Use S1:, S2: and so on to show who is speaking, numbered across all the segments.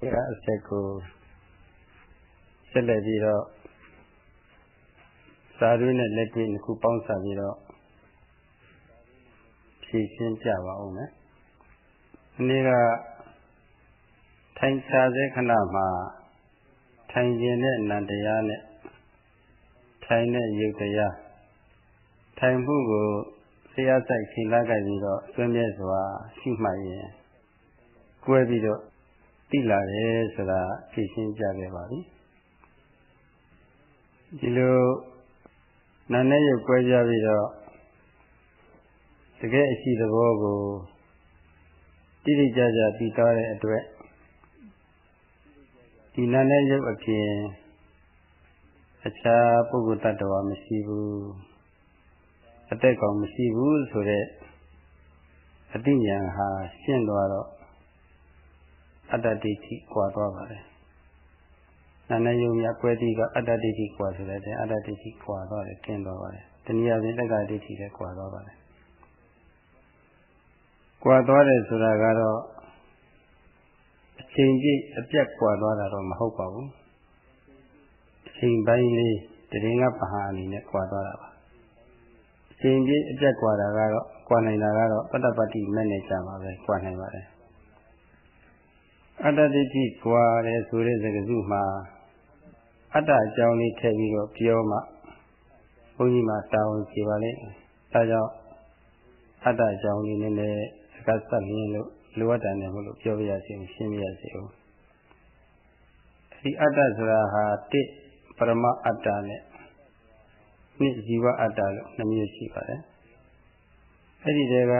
S1: ဒီအဆက်ကိုဆက်လက်ပြီးတော့စာရွေးနဲ့လက်တွေ့နှစ်ခုပေါင်းစပ်ပြီးတော့ဖြည့်ရှင်းပြပါဦးမယ်။ဒီနေ့ကထိုင်ချစေခဏမှာထိုင်ခြင်းနဲ့နန္တရားနဲ့ထိုင်တဲ့ယုတ်တရားထိုင်မှုကိုဆရာဆိုင်ရှင်းလာကြပြီးတော့အတွင်းမြဲစွာရှိမှရင်ကွဲပြီးတော့ သိလာတယ်ဆိုတာဖြည့်ရှင်းပြခဲ့ပါပြီဒီလိုနာနဲ့ရုပ်ကွဲကြပြီးတော့တကယ်အရှိသဘောကိုတိတိကျကျသိသွားတဲ့အတွက်ဒီနာနဲ့ရုပ်အပြင်အခြားပုဂ္ဂိုလ်တ attva မရှိဘူးအသက်ကောင်မရှိဘူးဆိုတဲ့အတိညာဟာရှင်းသွားတော့ အတ္တဒိဋ္ဌိကွာသွားပါတယ်။နာနဲ့ယုံမြကွဲတိကအတ္တဒိဋ္ဌိကွာဆိုတဲ့အတ္တဒိဋ္ဌိကွာသွားတယ်ကျင်းသွားပါတယ်။တနည်းအားဖြင့်တက္ကဒိဋ္ဌိလည်းကွာသွားပါတယ်။ကွာသွားတယ်ဆိုတာကတော့အချိန်ပြည့်အပြတ်ကွာသွားတာတော့မဟုတ်ပါဘူး။အချိန်ပိုင်းလေးတရင်ကပဟာအနေနဲ့ကွာသွားတာပါ။အချိန်ပြည့်အပြတ်ကွာတာကတော့ကွာနိုင်တာကတော့ပတ္တပတ္တိမဲ့နေကြပါပဲကွာနိုင်ပါတယ်။ အတ္တဒိဋ္ဌိကွာတယ်ဆိုတဲ့စကားစုမှာအတ္တအကြောင်းလေးထည့်ပြီးတော့ပြောမှဘုန်းကြီးမှာတာဝန်ကျေပါလိမ့်မယ်။ဒါကြောင့်အတ္တအကြောင်းလေးနည်းနည်းစကားဆက်ရင်းလို့လိုအပ်တယ်နဲ့မလို့ပြောပြရစီရှင်းပြရစီဦး။ဒီအတ္တဆိုတာဟာတစ်ပရမအတ္တနဲ့နှစ်ဇီဝအတ္တလို့နှမျိုးရှိပါတယ်။အဲ့ဒီတည်းက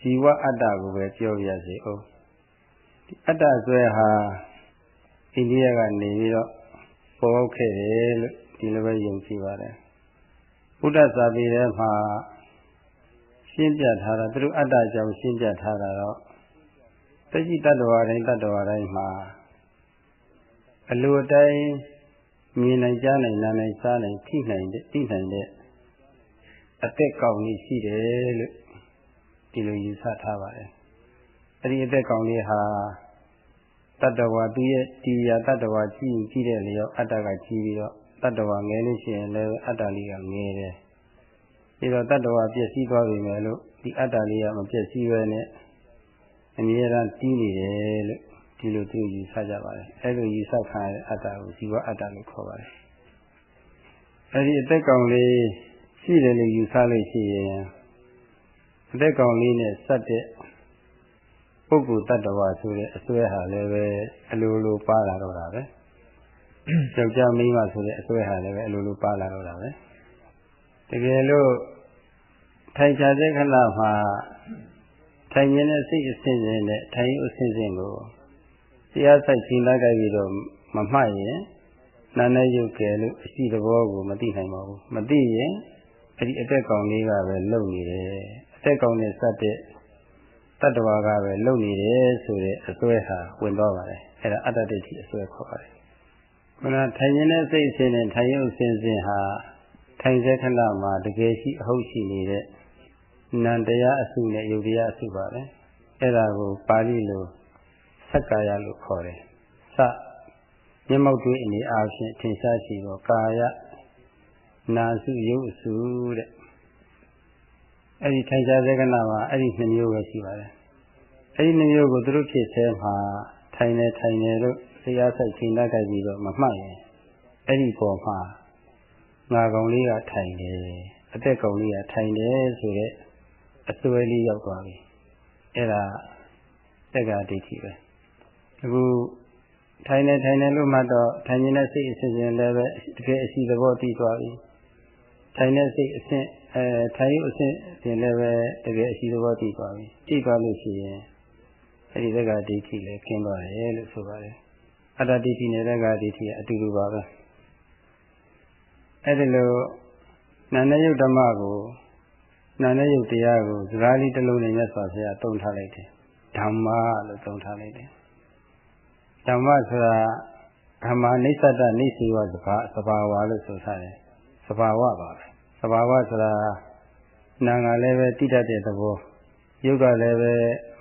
S1: ဇီဝအတ္တကိုပဲပြောပြရစီဦး။ အတ္တဆွဲဟာအိန္ဒိယကနေပြီးတော့ပေါ်ပေါက်ခဲ့တယ်လို့ဒီလိုပဲယုံကြည်ပါတယ်ဘုဒ္ဓစာပေထဲမှာရှင်းပြထားတာသူတို့အတ္တကြောင့်ရှင်းပြထားတာတော့တတိတ္တဝါတိုင်းတတ္တဝါတိုင်းမှာအလိုအတိုင်းမြင်နိုင်ကြားနိုင်နားနိုင်စားနိုင်ထိနိုင်တဲ့သိနိုင်တဲ့အသက်ကောင်းကြီးရှိတယ်လို့ဒီလိုယူဆထားပါတယ် အဲ့ဒီအသက်ကောင်လေးဟာတတ္တဝါသူရဲ့တရားတတ္တဝါကြည့်ကြည့်တဲ့လျောက်အတ္တကကြည့်ပြီးတော့တတ္တဝါငယ်လို့ရှိရင်လည်းအတ္တလေးကငယ်တယ်။ပြီးတော့တတ္တဝါပြည့်စည်သွားပြီမယ်လို့ဒီအတ္တလေးကမပြည့်စည်ဘဲနဲ့အမြဲတမ်းတီးနေတယ်လို့ဒီလိုသူယူဆကြပါတယ်။အဲလိုယူဆခံရတဲ့အတ္တကိုဇီဝအတ္တလို့ခေါ်ပါတယ်။အဲဒီအသက်ကောင်လေးရှိတယ်လို့ယူဆလို့ရှိရင်အသက်ကောင်လေးနဲ့စက်တဲ့ ပုဂ္ဂိုလ်တ attva ဆိုတဲ့အစွဲဟာလည်းပဲအလိုလိုပါလာတော့တာပဲယောက်ျားမိန်းမဆိုတဲ့အစွဲဟာလည်းပဲအလိုလိုပါလာတော့တာပဲတကယ်လို့ထိုင်ချတဲ့ခဏမှာထိုင်ခြင်းနဲ့စိတ်အစဉ်စဉ်နဲ့ထိုင်ရုပ်အစဉ်စဉ်ကိုတရားဆိုင်ရှင်းလိုက်ကြပြီးတော့မမှတ်ရင်နာနဲ့ရုပ်ကယ်လို့အရှိသဘောကိုမသိနိုင်ပါဘူးမသိရင်အဲ့ဒီအတက်ကောင်လေးကပဲလုံနေတယ်အတက်ကောင်နဲ့စတဲ့ တတ္တဝါကပဲလုံနေတယ်ဆိုတဲ့အစွဲဟာဝင်သွားပါတယ်အဲ့ဒါအတ္တဒိဋ္ဌိအစွဲခေါ်ပါတယ်ခုနထိုင်ခြင်းနဲ့စိတ်အစဉ်နဲ့ထိုင်ရုပ်အစဉ်စဉ်ဟာထိုင်စေခဏမှာတကယ်ရှိအဟုတ်ရှိနေတဲ့နန္တရားအစုနဲ့ယုတ်တရားအစုပါပဲအဲ့ဒါကိုပါဠိလိုသက္ကာယလို့ခေါ်တယ်စမျက်မှောက်တွေ့အနေအားဖြင့်ထင်ရှားရှိသောကာယနာစုယုတ်အစုတဲ့ အဲ့ဒီထိုင်ရှားစေကနာမှာအဲ့ဒီနှမျိုးပဲရှိပါတယ်အဲ့ဒီနှမျိုးကိုသူတို့ဖြစ်သေးမှာထိုင်နေထိုင်နေလို့တရားဆိုင်ချိန်တတ်ကြပြီးတော့မမှတ်ရင်အဲ့ဒီပေါ်မှာငါကောင်လေးကထိုင်တယ်အသက်ကောင်လေးကထိုင်တယ်ဆိုတဲ့အစွဲလေးရောက်သွားပြီအဲ့ဒါတက္ကဒိဋ္ဌိပဲအခုထိုင်နေထိုင်နေလို့မှတော့ထိုင်နေတဲ့စိတ်အစဉ်စဉ်လည်းပဲတကယ်အစီသဘောသိသွားပြီ ထိုင်တဲ့စိတ်အစဉ်အဲထိုင်ရုပ်အစဉ်ပြင်လည်းပဲတကယ်အရှိသဘောတည်သွားပြီတည်သွားလို့ရှိရင်အဲဒီသက္ကာဒိဋ္ဌိလည်းကျင်းသွားတယ်လို့ဆိုပါတယ်အတ္တဒိဋ္ဌိနဲ့သက္ကာဒိဋ္ဌိကအတူတူပါပဲအဲဒီလိုနာနဲ့ယုတ်ဓမ္မကိုနာနဲ့ယုတ်တရားကိုစကားလေးတစ်လုံးနဲ့မြတ်စွာဘုရားတုံထားလိုက်တယ်ဓမ္မလို့တုံထားလိုက်တယ်ဓမ္မဆိုတာဓမ္မနိစ္စတနိစီဝသဘာသဘာဝလို့ဆိုထားတယ် သဘာဝပါပဲသဘာဝဆိုတာနာငါလည်းပဲတိတတ်တဲ့သဘောယုတ်ကလည်းပဲ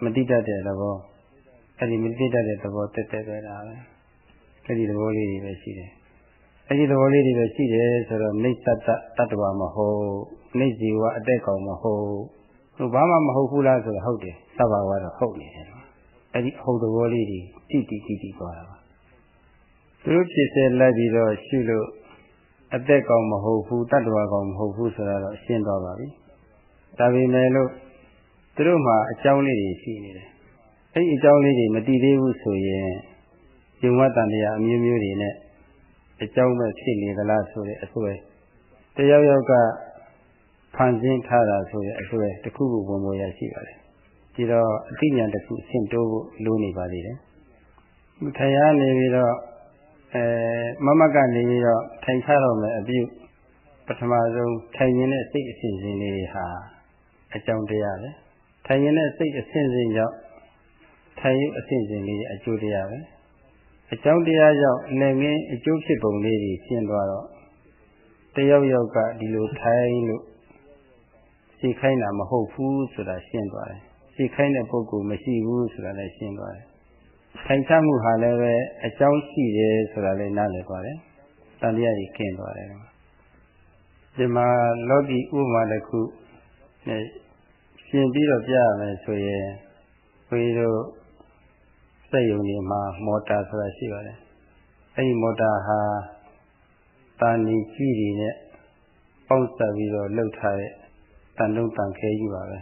S1: မတိတတ်တဲ့သဘောအဲ့ဒီမသိတတ်တဲ့သဘောတက်တက်ပဲဒါပဲအဲ့ဒီသဘောလေးတွေပဲရှိတယ်အဲ့ဒီသဘောလေးတွေပဲရှိတယ်ဆိုတော့နေသတ္တတတ္တဝမဟုတ်နေဇီဝအတက်ကောင်မဟုတ်ဟိုဘာမှမဟုတ်ဘူးလားဆိုတော့ဟုတ်တယ်သဘာဝတော့ဟုတ်နေတယ်အဲ့ဒီအဟုတ်သဘောလေးတွေတိတိတိတိသွားတာပါသူတို့ဖြစ်စေလိုက်ပြီးတော့ရှုလို့ အသက်ကောင်မဟုတ်ဘူးတတ္တဝါကောင်မဟုတ်ဘူးဆိုတာတော့ရှင်းသွားပါပြီဒါပေမဲ့လို့သူတို့မှာအကြောင်းလေးတွေရှိနေတယ်အဲ့ဒီအကြောင်းလေးတွေမတည်သေးဘူးဆိုရင်ယုံဝတ္တန်တရားအမျိုးမျိုးတွေနဲ့အကြောင်းမဲ့ဖြစ်နေသလားဆိုတဲ့အစွဲတယောက်ယောက်ကဖန်ဆင်းထားတာဆိုတဲ့အစွဲတစ်ခုခုဝင်ပေါ်ရရှိပါတယ်ဒီတော့အတိညာတစ်ခုဆင့်တိုးဖို့လိုနေပါသေးတယ်ထရနေပြီးတော့ အဲမမကနေပြီးတော့ထိုင်ချတော့မယ်အပြုပထမဆုံးထိုင်ရင်တဲ့စိတ်အစဉ်စဉ်လေးဟာအကြောင်းတရားပဲထိုင်ရင်တဲ့စိတ်အစဉ်စဉ်ကြောင့်ထိုင်ရုပ်အစဉ်စဉ်လေးအကျိုးတရားပဲအကြောင်းတရားကြောင့်လည်းငင်းအကျိုးဖြစ်ပုံလေးကြီးရှင်းသွားတော့တယောက်ယောက်ကဒီလိုထိုင်လို့စိတ်ခိုင်းတာမဟုတ်ဘူးဆိုတာရှင်းသွားတယ်စိတ်ခိုင်းတဲ့ပုဂ္ဂိုလ်မရှိဘူးဆိုတာလည်းရှင်းသွားတယ် ထိုင်ချမှုဟာလည်းပဲအကြောင်းရှိတယ်ဆိုတာလည်းနားလည်သွားတယ်တန်တရားကြီးကျင်းသွားတယ်ဒီမှာလောကီဥပမာတစ်ခုနဲ့ရှင်ပြီးတော့ပြရမယ်ဆိုရင်ဘုရားတို့စက်ယုံတွေမှာမော်တာဆိုတာရှိပါတယ်အဲဒီမော်တာဟာတာနီကြီးတွေနဲ့ပေါက်ဆက်ပြီးတော့လှုပ်ထားတဲ့တန်လုံးတန်ခဲကြီးပါပဲ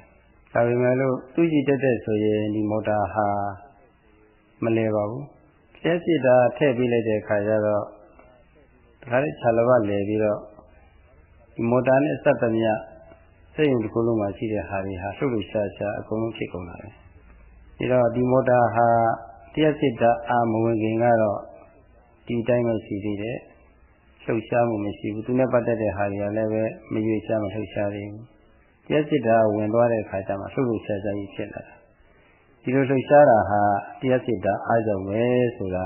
S1: ဒါပေမဲ့လို့သူ့ကြည့်တတ်တဲ့ဆိုရင်ဒီမော်တာဟာ မလဲပါဘူးကျက်စစ်တာထည့်ပေးလိုက်တဲ့အခါကျတော့တခါလေးခြာလဘလဲပြီးတော့ဒီမော်တာနဲ့စက်သမျှစိတ်ယုံတစ်ခုလုံးမှာရှိတဲ့ဟာတွေဟာလှုပ်လှုပ်ရှားရှားအကုန်လုံးဖြစ်ကုန်တာပဲဒီတော့ဒီမော်တာဟာတရားစစ်တာအာမဝင်ခင်ကတော့ဒီတိုင်းပဲရှိသေးတယ်လှုပ်ရှားမှုမရှိဘူးသူနဲ့ပတ်သက်တဲ့ဟာတွေကလည်းပဲမရွေ့ရှားမလှုပ်ရှားသေးဘူးတရားစစ်တာဝင်သွားတဲ့အခါကျမှလှုပ်လှုပ်ရှားရှားကြီးဖြစ်လာတာ ဒီလိုလှုပ်ရှားတာဟာတရားစစ်တာအားကြောင့်ပဲဆိုတာ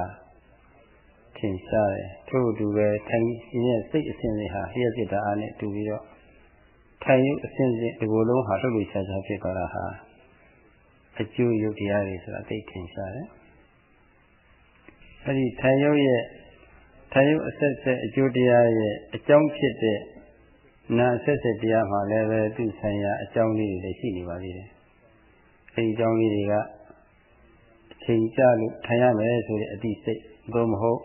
S1: ထင်ရှားတယ်ထို့အတူပဲထိုင်ရဲ့စိတ်အစဉ်စဉ်ဟာတရားစစ်တာအားနဲ့တူပြီးတော့ထိုင်ရုပ်အစဉ်စဉ်ဒီလိုလုံးဟာလှုပ်လှုပ်ရှားရှားဖြစ်သွားတာဟာအကျိုးရုပ်တရားတွေဆိုတာသိထင်ရှားတယ်အဲဒီထိုင်ရုပ်ရဲ့ထိုင်ရုပ်အဆက်ဆက်အကျိုးတရားရဲ့အကြောင်းဖြစ်တဲ့နာအဆက်ဆက်တရားမှာလည်းပဲသူဆိုင်ရာအကြောင်းလေးတွေရှိနေပါသေးတယ် အဲဒီအကြောင်းလေးတွေကအချိန်ကြလို့ထိုင်ရမယ်ဆိုတဲ့အတိစိတ်သို့မဟုတ်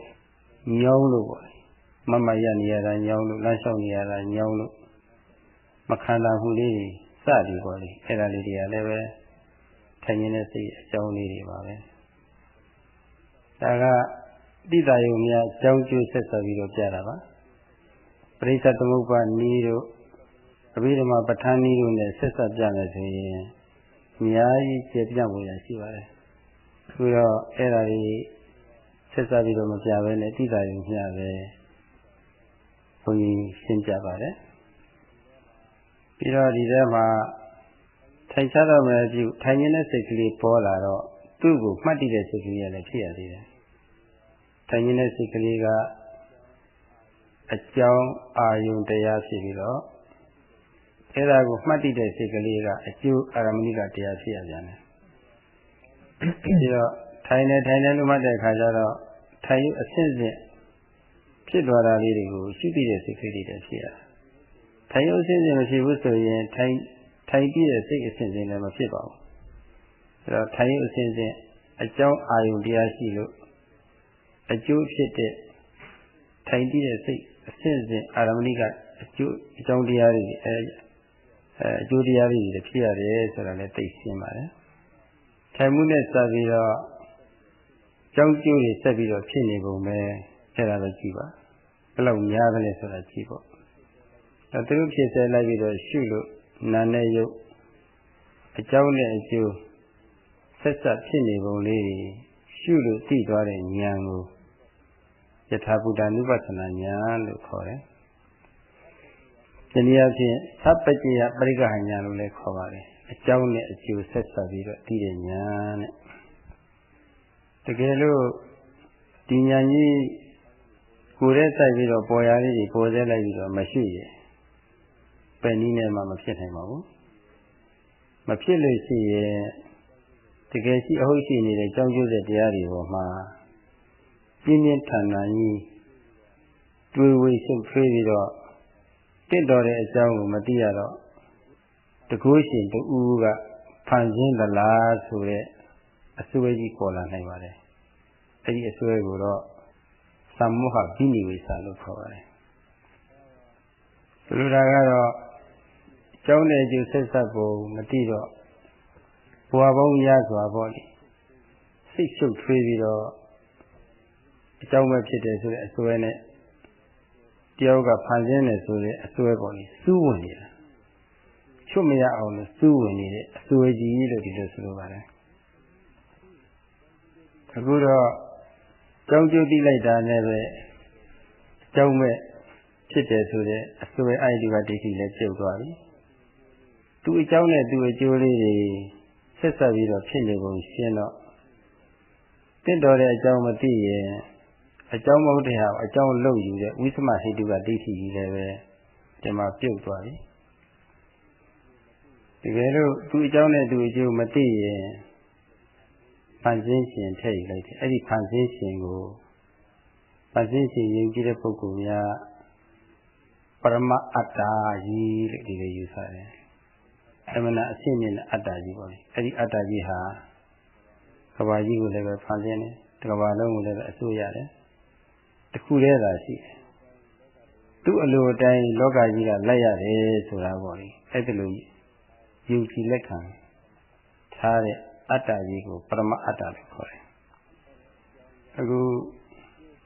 S1: ညောင်းလို့ပေါ့မမရနေရတာညောင်းလို့လမ်းလျှောက်နေရတာညောင်းလို့မခံတာမှုလေးတွေစသည်ပေါ့လေအဲ့ဒါလေးတွေကလည်းပဲထိုင်နေတဲ့စိတ်အကြောင်းလေးတွေပါပဲဒါကတိတယုံများအကြောင်းကျိုးဆက်ဆက်ပြီးတော့ပြတာပါပရိသတ်သမုပ္ပါနီးတို့အဘိဓမ္မာပဋ္ဌာန်းနီးတို့နဲ့ဆက်ဆက်ပြမယ်ဆိုရင် အများကြီးကျေပြဖို့ရရှိပါတယ်အခုတော့အဲ့ဒါလေးဆက်ဆက်ပြီးတော့မပြဘဲနဲ့တိတယုံမျှပဲဘုန်းကြီးရှင်းပြပါတယ်ပြီးတော့ဒီထဲမှာထိုင်ချတော့မယ်ပြုထိုင်နေတဲ့စိတ်ကလေးပေါ်လာတော့သူ့ကိုမှတ်တည်တဲ့စိတ်ကလေးလည်းဖြစ်ရသေးတယ်။ထိုင်နေတဲ့စိတ်ကလေးကအကြောင်းအာယုန်တရားဖြစ်ပြီးတော့ အဲ့ဒါကိုမှတ်တည်တဲ့စိတ်ကလေးကအကျိုးအာရမဏိကတရားဖြစ်ရပြန်တယ်။ပြီးတော့ထိုင်နေထိုင်နေလို့မှတ်တဲ့အခါကျတော့ထိုင်ရုပ်အစစ်စစ်ဖြစ်သွားတာလေးတွေကိုရှိပြီးတဲ့စိတ်ကလေးတွေဖြစ်ရတယ်။ထိုင်ရုပ်အစစ်စစ်မရှိဘူးဆိုရင်ထိုင်ထိုင်ပြီးတဲ့စိတ်အစဉ်စဉ်လည်းမဖြစ်ပါဘူးအဲတော့ထိုင်ရုပ်အစဉ်စဉ်အကြောင်းအာယုန်တရားရှိလို့အကျိုးဖြစ်တဲ့ထိုင်ပြီးတဲ့စိတ်အစဉ်စဉ်အာရမဏိကအကျိုးအကြောင်းတရားတွေအဲ အဲအကျိုးတရားတွေဖြစ်ရတယ်ဆိုတာလည်းသိရှင်းပါတယ်ထိုင်မှုနဲ့စပြီးတော့ကြောင်းကျိုးတွေဆက်ပြီးတော့ဖြစ်နေပုံပဲအဲ့ဒါတော့ကြည့်ပါဘယ်လောက်များသလဲဆိုတာကြည့်ပေါ့အဲသူတို့ဖြစ်စေလိုက်ပြီးတော့ရှုလို့နာနဲ့ယုတ်အကြောင်းနဲ့အကျိုးဆက်ဆက်ဖြစ်နေပုံလေးရှုလို့သိသွားတဲ့ဉာဏ်ကိုယထာဘုဒ္ဓနုပသနာဉာဏ်လို့ခေါ်တယ်။ ဒီနည်းအားဖြင့်သဗ္ဗကြယပရိက္ခဉာဏ်လို့လည်းခေါ်ပါတယ်။အကြောင်းနဲ့အကျိုးဆက်ဆက်ပြီးတော့သိတဲ့ဉာဏ်နဲ့တကယ်လို့ဒီဉာဏ်ကြီးကိုယ်ရဲ့စိုက်ပြီးတော့ပေါ်ရလေးကြီးပေါ်စေလိုက်ပြီးတော့မရှိရဲ့ပဲနည်းနဲ့မှမဖြစ်နိုင်ပါဘူးမဖြစ်လို့ရှိရင်တတကယ်ရှိအဟုတ်ရှိနေတဲ့ကြောင်းကျိုးတဲ့တရားတွေပေါ်မှာပြင်းပြင်းထန်ထန်ကြီးတွေးဝေရှုပ်ထွေးပြီးတော့ တင့်တော်တဲ့အကြောင်းကိုမသိရတော့တကူရှင်တူကဖန်ဆင်းသလားဆိုတဲ့အစွဲကြီးပေါ်လာနိုင်ပါတယ်။အဲဒီအစွဲကိုတော့သမ္မောဟဘိနိဝေသလို့ခေါ်ပါတယ်။ဆိုလိုတာကတော့ကျောင်းတဲ့ကျုပ်ဆက်ဆက်ပုံမသိတော့ဘဝပေါင်းရစွာပေါ့လေစိတ်ရှုပ်ထွေးပြီးတော့အကြောင်းပဲဖြစ်တယ်ဆိုတဲ့အစွဲနဲ့ တယောက်ကဖန်ဆင်းတယ်ဆိုတဲ့အစွဲပေါ့လေစူးဝင်နေတာချွတ်မရအောင်လို့စူးဝင်နေတဲ့အစွဲကြီးလို့ဒီလိုဆိုလိုပါတယ်အခုတော့ကြောင်းကျိုးတိလိုက်တာနဲ့ပဲအကြောင်းမဲ့ဖြစ်တယ်ဆိုတဲ့အစွဲအိုက်ဒီကဒိဋ္ဌိလည်းပြုတ်သွားပြီသူအကြောင်းနဲ့သူအကျိုးလေးတွေဆက်ဆက်ပြီးတော့ဖြစ်နေပုံရှင်းတော့တင့်တော်တဲ့အကြောင်းမသိရင် အကြောင်းမဟုတ်တဲ့ဟာအကြောင်းလုပ်ယူတဲ့ဝိသမဟိတုကဒိဋ္ဌိကြီးလည်းပဲဒီမှာပြုတ်သွားပြီတကယ်လို့သူအကြောင်းနဲ့သူအကျိုးမသိရင်ဖန်ဆင်းရှင်ထည့်ယူလိုက်တယ်အဲ့ဒီဖန်ဆင်းရှင်ကိုဖန်ဆင်းရှင်ယုံကြည်တဲ့ပုဂ္ဂိုလ်များပရမအတ္တကြီးလို့ဒီလိုယူဆတယ်အမှန်အရှင်းမြင်တဲ့အတ္တကြီးပေါ့လေအဲ့ဒီအတ္တကြီးဟာကဘာကြီးကိုလည်းပဲဖန်ဆင်းတယ်တကဘာလုံးကိုလည်းပဲအစိုးရတယ် တခုတည်းသာရှိတယ်သူ့အလိုအတိုင်းလောကကြီးကလိုက်ရတယ်ဆိုတာပေါ့လေအဲ့ဒါလိုယူကြည်လက်ခံထားတဲ့အတ္တကြီးကိုပရမအတ္တလို့ခေါ်တယ်အခု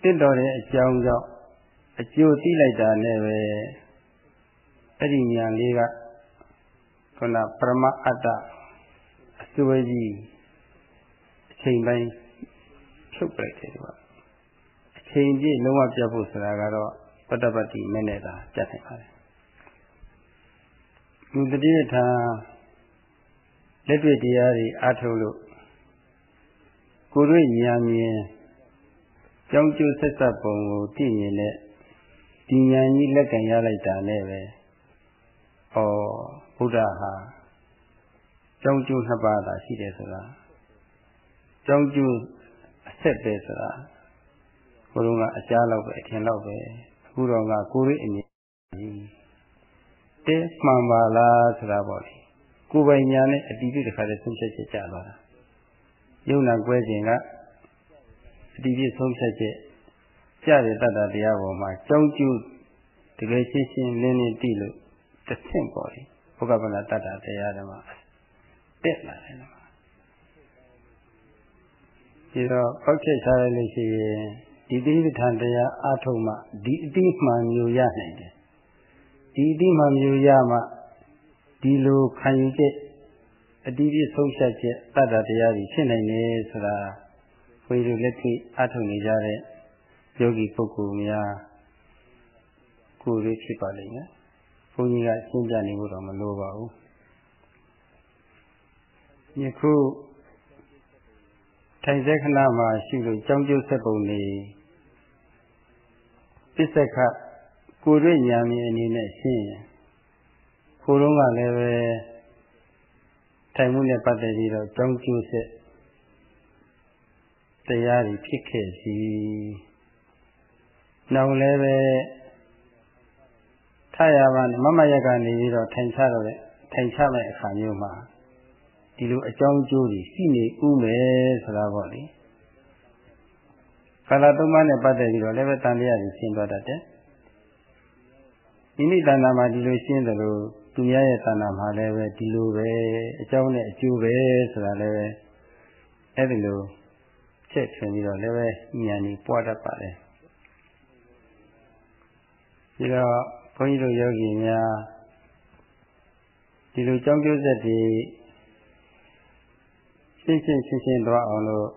S1: တင့်တော်တဲ့အကြောင်းကြောင့်အကျိုးသိလိုက်တာနဲ့ပဲအဲ့ဒီဉာဏ်လေးကခုနပရမအတ္တအစွဲကြီးအချိန်ပိုင်းဖြုတ်ပလိုက်တယ်ဒီမှာအ ချိန်ပြည့်လုံးဝပြတ်ဖို့ဆိုတာကတော့ပတ္တပတ္တိမဲ့နဲ့သာပြတ်နိုင်ပါတယ်လူတတိယထာလက်တွေ့တရားတွေအားထုတ်လို့ကိုယ်တွေ့ဉာဏ်မြင်ကြောင်းကျိုးဆက်ဆက်ပုံကိုသိမြင်တဲ့ဒီဉာဏ်ကြီးလက်ခံရလိုက်တာနဲ့ပဲဩဘုရားဟာကြောင်းကျိုးနှစ်ပါးသာရှိတယ်ဆိုတာကြောင်းကျိုးအဆက်ပဲဆိုတာ ဘုရားကအကြားလောက်ပဲအထင်လောက်ပဲအခုတော့ကကိုယ်ရဲ့အမြင်တဲမှန်ပါလားဆိုတာပေါ့လေကိုယ်ပိုင်ညာနဲ့အတိအကျတခါတည်းဆုံးဖြတ်ချက်ကြသွားတာယုံနာကွဲခြင်းကအတိအကျဆုံးဖြတ်ချက်ကြတဲ့တတ္တတရားပေါ်မှာကြောင်းကျိုးတကယ်ရှင်းရှင်းလင်းလင်းသိလို့တစ်ဆင့်ပေါ်လေဘုဂဗလတ္တတရားဓမ္မတက်လာတယ်နော်ဒီတော့ပောက်ချက်ထားရလို့ရှိရင် ဒီတိပဋ္ဌာန်တရားအထုံးမှဒီအတိမှန်မျိုးရနိုင်တယ်ဒီအတိမှန်မျိုးရမှဒီလိုခံယူချက်အတိပြဆုံးဖြတ်ချက်တတ္တတရားကြီးဖြစ်နိုင်တယ်ဆိုတာခွေတို့လက်ထိအထုံနေကြတဲ့ယောဂီပုဂ္ဂိုလ်များကိုယ်လေးဖြစ်ပါလိမ့်မယ်ဘုန်းကြီးကရှင်းပြနေဖို့တော့မလိုပါဘူးယခုထိုင်သက်ခဏမှာရှိလို့ကြောင်းကျိုးဆက်ပုံနေ ပစ္စကကိုယ်တွေ့ဉာဏ်မြင်အနေနဲ့ရှင်းရင်ကိုယ်လုံးကလည်းပဲထိုင်မှုနဲ့ပတ်သက်ပြီးတော့ကြောင်းကျိုးဆက်တရားတွေဖြစ်ခဲ့စီနောက်လည်းပဲထရပါနဲ့မမရက်ကနေပြီးတော့ထိုင်ချတော့တဲ့ထိုင်ချမဲ့အခါမျိုးမှာဒီလိုအကြောင်းကျိုးတွေရှိနေဥမယ်ဆိုတာပေါ့လေ ကာလသုံးပါးနဲ့ပတ်သက်ပြီးတော့လည်းပဲတန်တရားကြီးရှင်းသွားတတ်တယ်မိမိတဏ္ဍာမှာဒီလိုရှင်းတယ်လို့သူများရဲ့တဏ္ဍာမှာလည်းပဲဒီလိုပဲအကြောင်းနဲ့အကျိုးပဲဆိုတာလည်းပဲအဲ့ဒီလိုချက်ထွင်ပြီးတော့လည်းပဲဉာဏ်ကြီးပွားတတ်ပါတယ်ဒီတော့ဘုန်းကြီးတို့ယောဂီများဒီလိုကြောင်းကျိုးဆက်တွေရှင်းရှင်းရှင်းရှင်းသွားအောင်လို့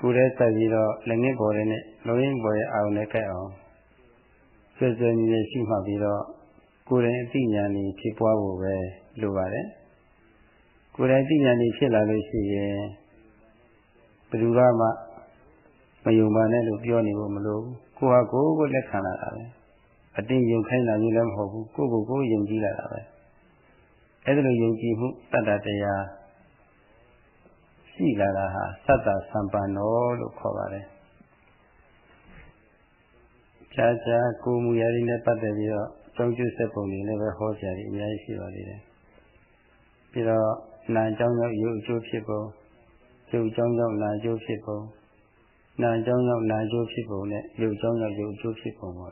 S1: ကိုယ်ရဲ့စိုက်ပြီးတော့လက်ငင်းပေါ်တဲ့နဲ့လုံရင်းပေါ်ရဲ့အာရုံနဲ့ကြိုက်အောင်ဆွေဆွေမြည်ရှိမှပြီးတော့ကိုယ်တိုင်အသိဉာဏ်ကြီးဖြစ်ပွားဖို့ပဲလိုပါတယ်ကိုယ်တိုင်အသိဉာဏ်ကြီးဖြစ်လာလို့ရှိရင်ဘယ်သူကမှမယုံပါနဲ့လို့ပြောနေဖို့မလိုဘူးကိုဟာကိုယ်ကိုလက်ခံလာတာပဲအတင်းယုံခိုင်းတာမျိုးလည်းမဟုတ်ဘူးကိုယ့်ကိုယ်ကိုယုံကြည်လာတာပဲအဲ့ဒါလိုယုံကြည်မှုတတ္တတရား ရှိလာတာဟာသတ္တသံပန္နောလို့ခေါ်ပါတယ်။ကြာကြာကိုမူရာတွေနဲ့ပတ်သက်ပြီးတော့ကြောင်းကျစက်ပုံတွေလည်းပဲဟောကြတယ်အများကြီးရှိပါသေးတယ်။ပြီးတော့နာအကြောင်းကြောင့်ရုပ်အကျိုးဖြစ်ပုံရုပ်အကြောင်းကြောင့်နာအကျိုးဖြစ်ပုံနာအကြောင်းကြောင့်နာအကျိုးဖြစ်ပုံနဲ့ရုပ်အကြောင်းကြောင့်ရုပ်အကျိုးဖြစ်ပုံပါ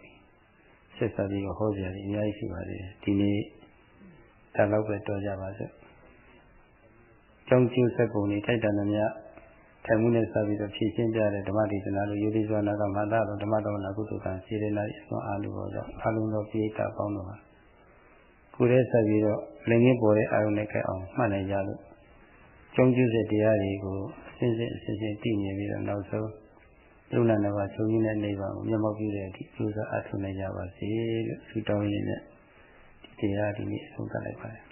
S1: ။ဆက်ဆက်ပြီးတော့ဟောကြတယ်အများကြီးရှိပါသေးတယ်။ဒီနေ့ဒါတော့ပဲတော်ကြပါစို့။ ကြောင်းကျစက်ပုံတွေထိုက်တန်သမျှထိုင်မှုနဲ့စပြီးတော့ဖြည့်ရှင်းကြတဲ့ဓမ္မဒေသနာလိုယောဂီစွာနာကမတာတော်ဓမ္မတော်နာကုသကံစေရနာ၏အစွမ်းအားလုံးပေါ်ကြောင့်အလုံးသောပိဋကပေါင်းတော်ဟာကိုယ်ရဲ့ဆက်ပြီးတော့လည်းငင်းပေါ်တဲ့အာရုံနဲ့ကြအောင်မှတ်နိုင်ကြလို့ကျုံးကျစတဲ့တရားတွေကိုအစဉ်စဉ်အစဉ်စဉ်တည်မြဲပြီးတော့နောက်ဆုံးယုံနာနာပါချုပ်ရင်းတဲ့နေပါကိုမျက်မှောက်ပြုတဲ့အထိကျိုးစားအထောက်နိုင်ကြပါစေလို့ဆုတောင်းရင်းနဲ့ဒီတရားဒီနေ့အဆုံးသတ်လိုက်ပါတယ်